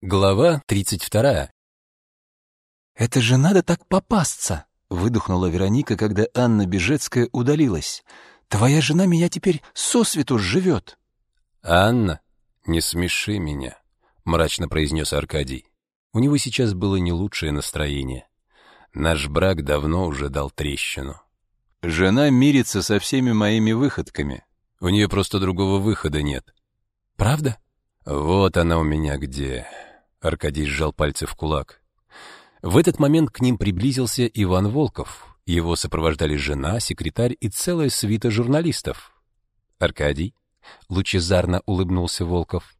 Глава 32. «Это же надо так попасться!» — выдохнула Вероника, когда Анна Бежецкая удалилась. «Твоя жена меня теперь сосвету живет!» «Анна, не смеши меня», — мрачно произнес Аркадий. У него сейчас было не лучшее настроение. Наш брак давно уже дал трещину. Жена мирится со всеми моими выходками. У нее просто другого выхода нет. «Правда?» «Вот она у меня где!» Аркадий сжал пальцы в кулак. В этот момент к ним приблизился Иван Волков. Его сопровождали жена, секретарь и целая свита журналистов. «Аркадий?» — лучезарно улыбнулся Волков.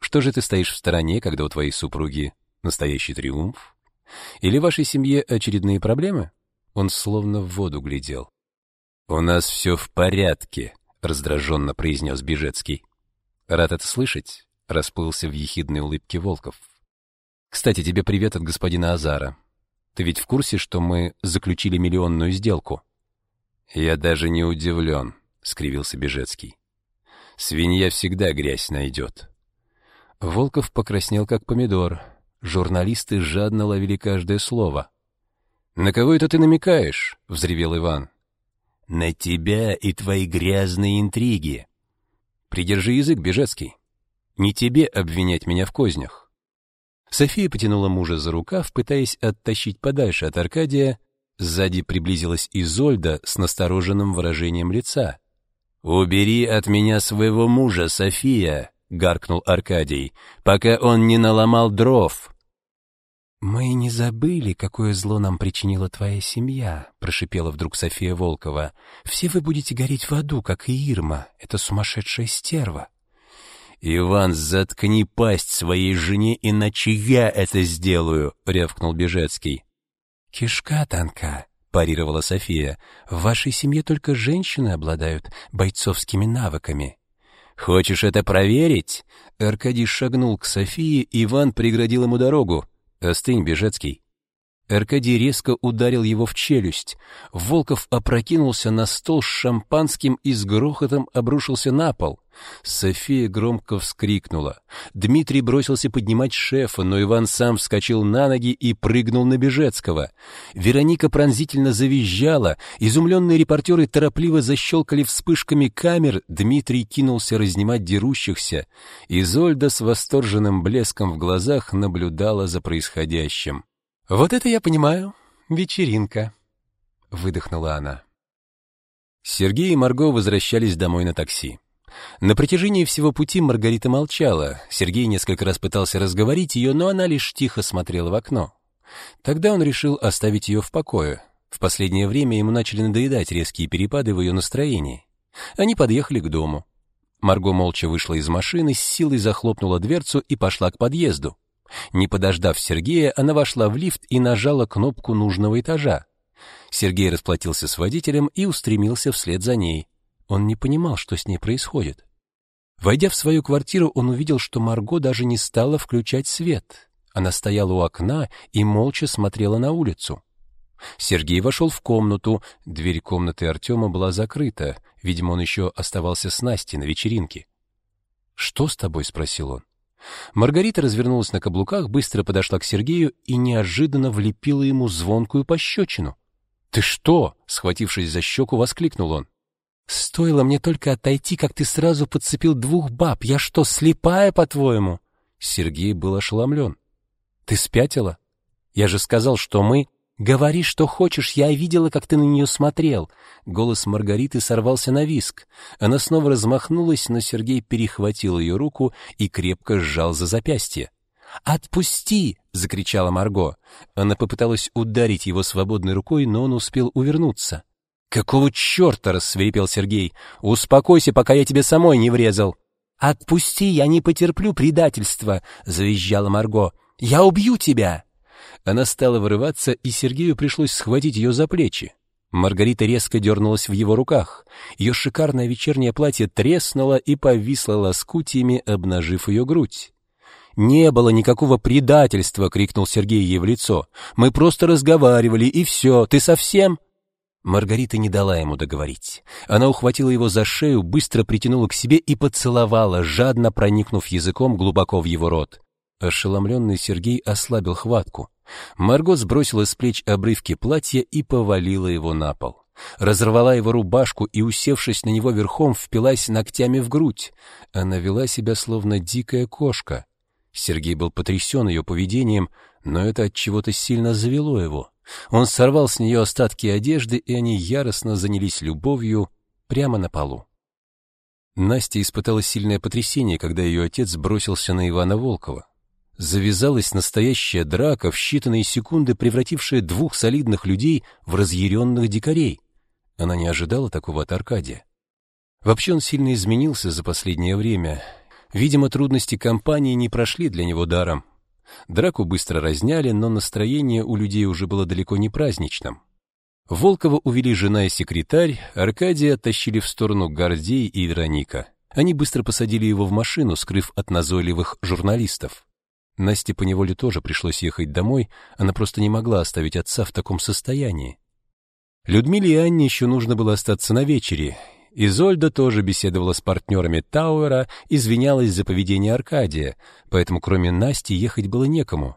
«Что же ты стоишь в стороне, когда у твоей супруги настоящий триумф? Или в вашей семье очередные проблемы?» Он словно в воду глядел. «У нас все в порядке», — раздраженно произнес Бежецкий. «Рад это слышать расплылся в ехидной улыбке Волков. Кстати, тебе привет от господина Азара. Ты ведь в курсе, что мы заключили миллионную сделку? Я даже не удивлен», — скривился Бежецкий. Свинья всегда грязь найдет. Волков покраснел как помидор. Журналисты жадно ловили каждое слово. На кого это ты намекаешь? взревел Иван. На тебя и твои грязные интриги. Придержи язык, Бежецкий. Не тебе обвинять меня в кознях. София потянула мужа за рукав, пытаясь оттащить подальше от Аркадия. Сзади приблизилась Изольда с настороженным выражением лица. «Убери от меня своего мужа, София!» — гаркнул Аркадий, «пока он не наломал дров». «Мы не забыли, какое зло нам причинила твоя семья», — прошипела вдруг София Волкова. «Все вы будете гореть в аду, как и Ирма, эта сумасшедшая стерва». «Иван, заткни пасть своей жене, иначе я это сделаю!» — рявкнул Бежецкий. «Кишка тонка», — парировала София. «В вашей семье только женщины обладают бойцовскими навыками». «Хочешь это проверить?» Аркадий шагнул к Софии, Иван преградил ему дорогу. «Остынь, Бежецкий». Аркадий резко ударил его в челюсть. Волков опрокинулся на стол с шампанским и с грохотом обрушился на пол. София громко вскрикнула. Дмитрий бросился поднимать шефа, но Иван сам вскочил на ноги и прыгнул на Бежецкого. Вероника пронзительно завизжала, изумленные репортеры торопливо защелкали вспышками камер, Дмитрий кинулся разнимать дерущихся. Изольда с восторженным блеском в глазах наблюдала за происходящим. «Вот это я понимаю, вечеринка», — выдохнула она. Сергей и Марго возвращались домой на такси. На протяжении всего пути Маргарита молчала. Сергей несколько раз пытался разговорить ее, но она лишь тихо смотрела в окно. Тогда он решил оставить ее в покое. В последнее время ему начали надоедать резкие перепады в ее настроении. Они подъехали к дому. Марго молча вышла из машины, с силой захлопнула дверцу и пошла к подъезду. Не подождав Сергея, она вошла в лифт и нажала кнопку нужного этажа. Сергей расплатился с водителем и устремился вслед за ней. Он не понимал, что с ней происходит. Войдя в свою квартиру, он увидел, что Марго даже не стала включать свет. Она стояла у окна и молча смотрела на улицу. Сергей вошел в комнату. Дверь комнаты Артема была закрыта. Видимо, он еще оставался с Настей на вечеринке. «Что с тобой?» — спросил он. Маргарита развернулась на каблуках, быстро подошла к Сергею и неожиданно влепила ему звонкую пощечину. «Ты что?» — схватившись за щеку, воскликнул он. Стоило мне только отойти, как ты сразу подцепил двух баб. Я что, слепая, по-твоему? Сергей был ошеломлен. Ты спятила? Я же сказал, что мы... Говори, что хочешь, я видела, как ты на нее смотрел. Голос Маргариты сорвался на виск. Она снова размахнулась, но Сергей перехватил ее руку и крепко сжал за запястье. «Отпусти!» — закричала Марго. Она попыталась ударить его свободной рукой, но он успел увернуться. «Какого черта?» — рассверепел Сергей. «Успокойся, пока я тебе самой не врезал». «Отпусти, я не потерплю предательства!» — завизжала Марго. «Я убью тебя!» Она стала вырываться, и Сергею пришлось схватить ее за плечи. Маргарита резко дернулась в его руках. Ее шикарное вечернее платье треснуло и повисло лоскутиями, обнажив ее грудь. «Не было никакого предательства!» — крикнул Сергей ей в лицо. «Мы просто разговаривали, и все. Ты совсем...» Маргарита не дала ему договорить. Она ухватила его за шею, быстро притянула к себе и поцеловала, жадно проникнув языком глубоко в его рот. Ошеломленный Сергей ослабил хватку. Марго сбросила с плеч обрывки платья и повалила его на пол. Разорвала его рубашку и, усевшись на него верхом, впилась ногтями в грудь. Она вела себя словно дикая кошка. Сергей был потрясен ее поведением, но это от чего-то сильно завело его. Он сорвал с нее остатки одежды, и они яростно занялись любовью прямо на полу. Настя испытала сильное потрясение, когда ее отец бросился на Ивана Волкова. Завязалась настоящая драка, в считанные секунды превратившая двух солидных людей в разъяренных дикарей. Она не ожидала такого от Аркадия. Вообще он сильно изменился за последнее время. Видимо, трудности компании не прошли для него даром. Драку быстро разняли, но настроение у людей уже было далеко не праздничным. Волкова увели жена и секретарь, Аркадия оттащили в сторону Гордей и Вероника. Они быстро посадили его в машину, скрыв от назойливых журналистов. Насте поневоле тоже пришлось ехать домой, она просто не могла оставить отца в таком состоянии. Людмиле и Анне еще нужно было остаться на вечере. Изольда тоже беседовала с партнерами Тауэра, извинялась за поведение Аркадия, поэтому кроме Насти ехать было некому.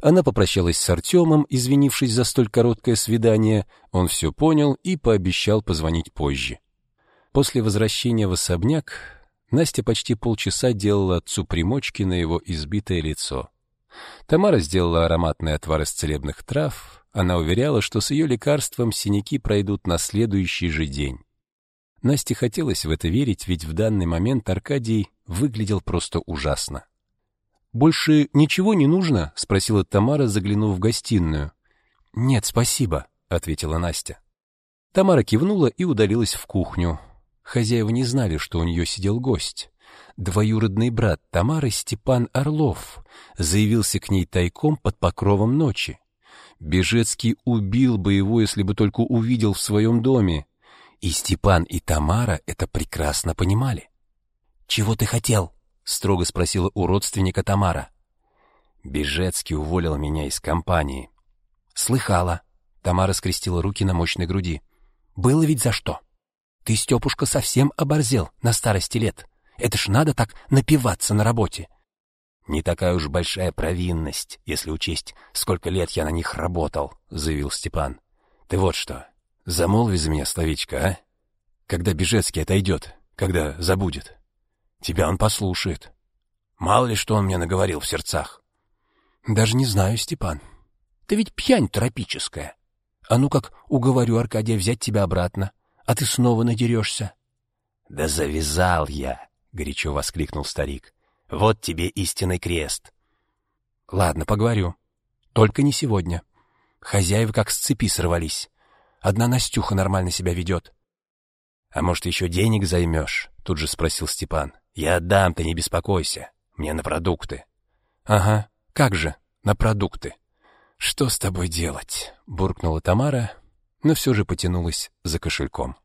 Она попрощалась с Артемом, извинившись за столь короткое свидание, он все понял и пообещал позвонить позже. После возвращения в особняк Настя почти полчаса делала отцу примочки на его избитое лицо. Тамара сделала ароматный отвар из целебных трав, она уверяла, что с ее лекарством синяки пройдут на следующий же день. Насте хотелось в это верить, ведь в данный момент Аркадий выглядел просто ужасно. «Больше ничего не нужно?» — спросила Тамара, заглянув в гостиную. «Нет, спасибо», — ответила Настя. Тамара кивнула и удалилась в кухню. Хозяева не знали, что у нее сидел гость. Двоюродный брат Тамары Степан Орлов заявился к ней тайком под покровом ночи. Бежецкий убил бы его, если бы только увидел в своем доме. И Степан, и Тамара это прекрасно понимали. «Чего ты хотел?» — строго спросила у родственника Тамара. Бежецкий уволил меня из компании. «Слыхала». Тамара скрестила руки на мощной груди. «Было ведь за что. Ты, Степушка, совсем оборзел на старости лет. Это ж надо так напиваться на работе. «Не такая уж большая провинность, если учесть, сколько лет я на них работал», — заявил Степан. «Ты вот что, замолви за меня словечко, а? Когда Бежецкий отойдет, когда забудет. Тебя он послушает. Мало ли, что он мне наговорил в сердцах». «Даже не знаю, Степан. Ты ведь пьянь тропическая. А ну как уговорю Аркадия взять тебя обратно, а ты снова надерешься». «Да завязал я!» — горячо воскликнул старик. Вот тебе истинный крест. Ладно, поговорю. Только не сегодня. Хозяева как с цепи сорвались. Одна Настюха нормально себя ведет. А может, еще денег займешь? Тут же спросил Степан. Я отдам, ты не беспокойся. Мне на продукты. Ага, как же, на продукты. Что с тобой делать? Буркнула Тамара, но все же потянулась за кошельком.